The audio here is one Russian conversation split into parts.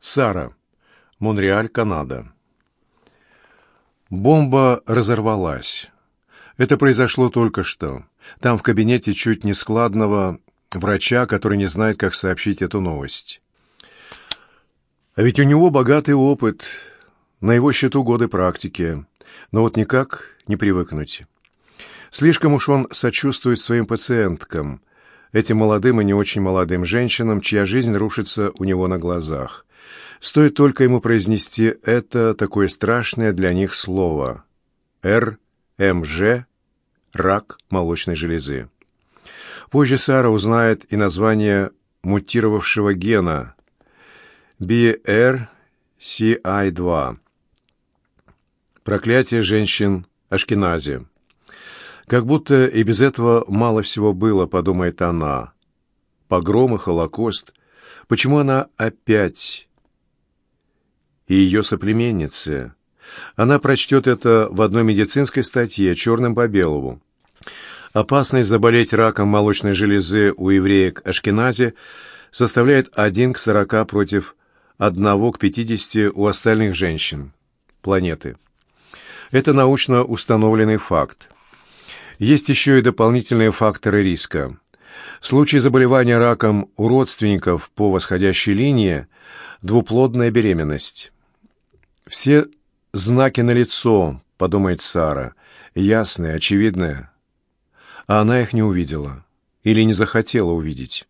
Сара. Монреаль, Канада. Бомба разорвалась. Это произошло только что. Там в кабинете чуть нескладного врача, который не знает, как сообщить эту новость. А ведь у него богатый опыт, на его счету годы практики. Но вот никак не привыкнуть. Слишком уж он сочувствует своим пациенткам, этим молодым и не очень молодым женщинам, чья жизнь рушится у него на глазах. Стоит только ему произнести это такое страшное для них слово «РМЖ» – рак молочной железы. Позже Сара узнает и название мутировавшего гена BRCI2. Проклятие женщин Ашкенази. Как будто и без этого мало всего было, подумает она. Погромы, Холокост. Почему она опять и ее соплеменницы. Она прочтет это в одной медицинской статье, черным по белому. Опасность заболеть раком молочной железы у евреек Ашкенази составляет 1 к 40 против 1 к 50 у остальных женщин планеты. Это научно установленный факт. Есть еще и дополнительные факторы риска. В случае заболевания раком у родственников по восходящей линии – двуплодная беременность. «Все знаки налицо», — подумает Сара, — «ясные, очевидные». А она их не увидела или не захотела увидеть.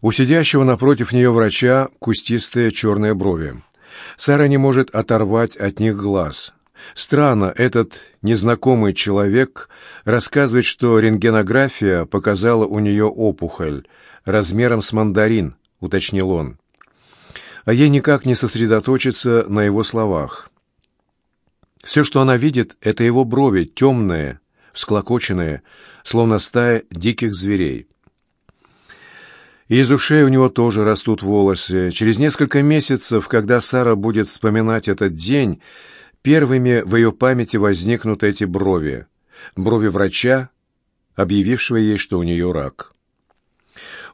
У сидящего напротив нее врача кустистые черные брови. Сара не может оторвать от них глаз. Странно, этот незнакомый человек рассказывает, что рентгенография показала у нее опухоль размером с мандарин, уточнил он а ей никак не сосредоточиться на его словах. Все, что она видит, это его брови, темные, всклокоченные, словно стая диких зверей. И из ушей у него тоже растут волосы. Через несколько месяцев, когда Сара будет вспоминать этот день, первыми в ее памяти возникнут эти брови. Брови врача, объявившего ей, что у нее рак.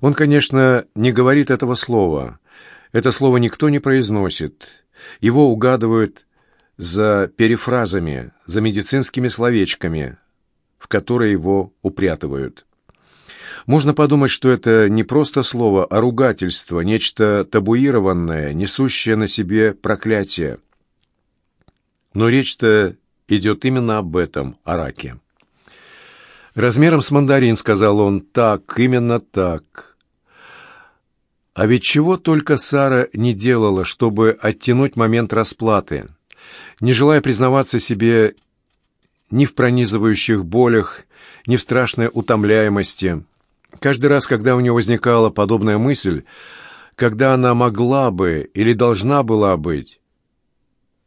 Он, конечно, не говорит этого слова, это слово никто не произносит. Его угадывают за перефразами, за медицинскими словечками, в которые его упрятывают. Можно подумать, что это не просто слово, а ругательство, нечто табуированное, несущее на себе проклятие. Но речь-то идет именно об этом, о раке. «Размером с мандарин», — сказал он, — «так, именно так». А ведь чего только Сара не делала, чтобы оттянуть момент расплаты, не желая признаваться себе ни в пронизывающих болях, ни в страшной утомляемости. Каждый раз, когда у нее возникала подобная мысль, когда она могла бы или должна была быть,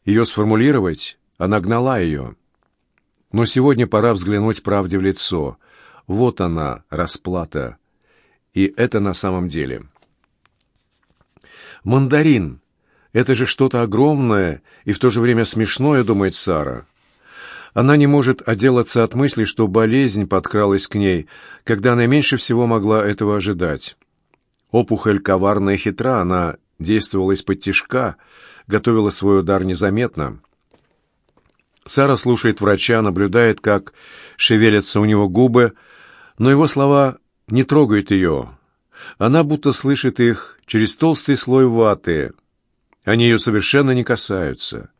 ее сформулировать, она гнала ее. Но сегодня пора взглянуть правде в лицо. Вот она, расплата. И это на самом деле. Мандарин. Это же что-то огромное и в то же время смешное, думает Сара. Она не может отделаться от мысли, что болезнь подкралась к ней, когда она меньше всего могла этого ожидать. Опухоль коварная и хитра, она действовала из-под тишка, готовила свой удар незаметно. Сара слушает врача, наблюдает, как шевелятся у него губы, но его слова не трогают ее, она будто слышит их через толстый слой ваты. Они ее совершенно не касаются.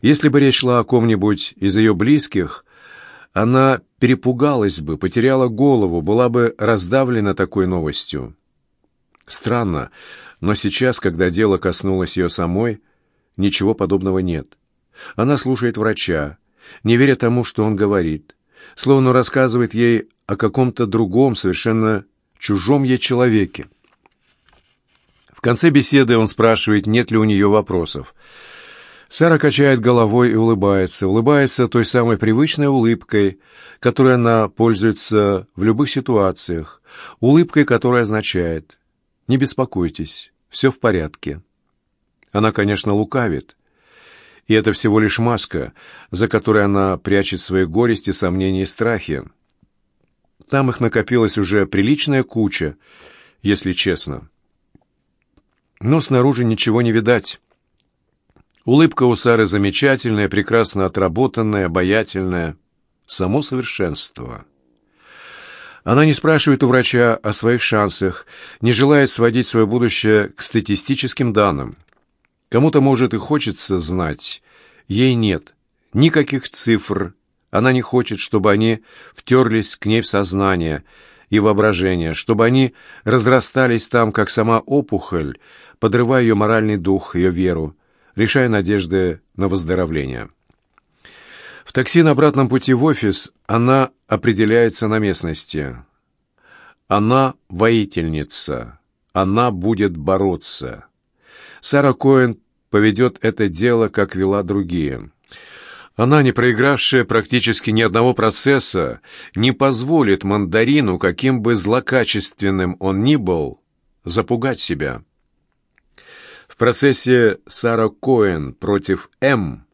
Если бы речь шла о ком-нибудь из ее близких, она перепугалась бы, потеряла голову, была бы раздавлена такой новостью. Странно, но сейчас, когда дело коснулось ее самой, ничего подобного нет. Она слушает врача, не веря тому, что он говорит, словно рассказывает ей о каком-то другом, совершенно чужом ей человеке. В конце беседы он спрашивает, нет ли у нее вопросов. Сара качает головой и улыбается. Улыбается той самой привычной улыбкой, которой она пользуется в любых ситуациях. Улыбкой, которая означает «Не беспокойтесь, все в порядке». Она, конечно, лукавит. И это всего лишь маска, за которой она прячет свои горести, сомнения и страхи. Там их накопилась уже приличная куча, если честно. но снаружи ничего не видать. Улыбка у Сары замечательная, прекрасно отработанная, обаятельная. Само совершенство. Она не спрашивает у врача о своих шансах, не желает сводить свое будущее к статистическим данным. Кому-то, может, и хочется знать. Ей нет никаких цифр. Она не хочет, чтобы они втерлись к ней в сознание и воображение, чтобы они разрастались там, как сама опухоль, подрывая ее моральный дух, ее веру, решая надежды на выздоровление. В такси на обратном пути в офис она определяется на местности. Она воительница. Она будет бороться. Сара Коэн поведет это дело, как вела другие. Она, не проигравшая практически ни одного процесса, не позволит мандарину, каким бы злокачественным он ни был, запугать себя. В процессе Сара Коэн против М,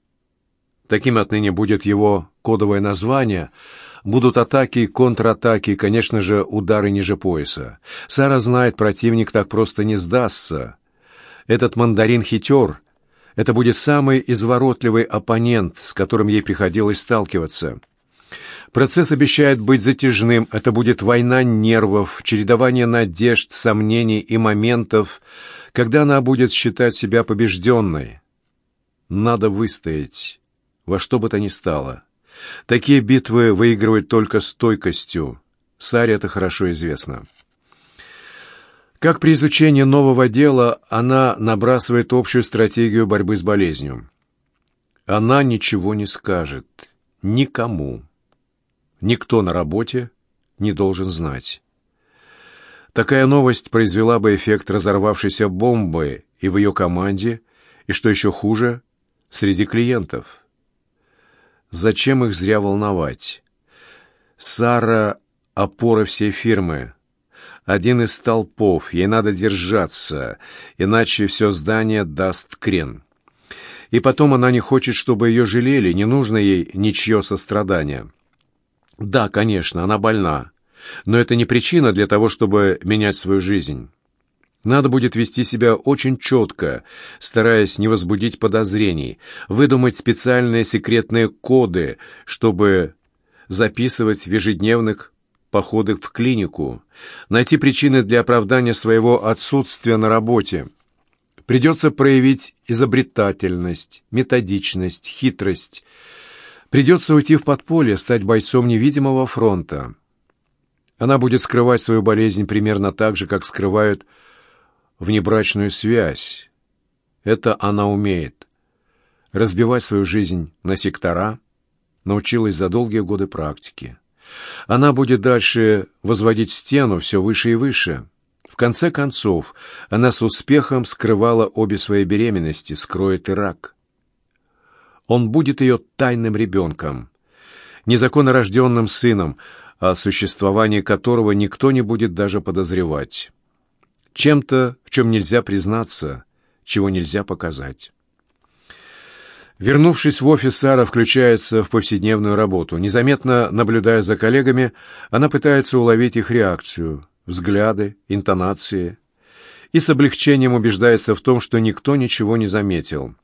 таким отныне будет его кодовое название, будут атаки и контратаки, конечно же, удары ниже пояса. Сара знает, противник так просто не сдастся. Этот мандарин хитер. Это будет самый изворотливый оппонент, с которым ей приходилось сталкиваться. Процесс обещает быть затяжным. Это будет война нервов, чередование надежд, сомнений и моментов, когда она будет считать себя побежденной. Надо выстоять, во что бы то ни стало. Такие битвы выигрывают только стойкостью. Саре это хорошо известно. Как при изучении нового дела она набрасывает общую стратегию борьбы с болезнью. Она ничего не скажет. Никому. Никто на работе не должен знать. Такая новость произвела бы эффект разорвавшейся бомбы и в ее команде, и, что еще хуже, среди клиентов. Зачем их зря волновать? Сара — опора всей фирмы. Один из столпов, ей надо держаться, иначе все здание даст крен. И потом она не хочет, чтобы ее жалели, не нужно ей ничье сострадание. Да, конечно, она больна, но это не причина для того, чтобы менять свою жизнь. Надо будет вести себя очень четко, стараясь не возбудить подозрений, выдумать специальные секретные коды, чтобы записывать в ежедневных походах в клинику, найти причины для оправдания своего отсутствия на работе. Придется проявить изобретательность, методичность, хитрость. Придется уйти в подполье, стать бойцом невидимого фронта. Она будет скрывать свою болезнь примерно так же, как скрывают внебрачную связь. Это она умеет. Разбивать свою жизнь на сектора научилась за долгие годы практики. Она будет дальше возводить стену все выше и выше. В конце концов, она с успехом скрывала обе свои беременности, скроет и рак. Он будет ее тайным ребенком, незаконно рожденным сыном, о существовании которого никто не будет даже подозревать. Чем-то, в чем нельзя признаться, чего нельзя показать. Вернувшись в офис, Сара включается в повседневную работу. Незаметно наблюдая за коллегами, она пытается уловить их реакцию, взгляды, интонации. И с облегчением убеждается в том, что никто ничего не заметил.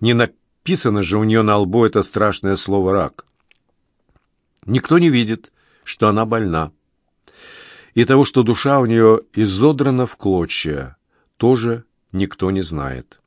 Не написано же у нее на лбу это страшное слово «рак». Никто не видит, что она больна. И того, что душа у нее изодрана в клочья, тоже никто не знает.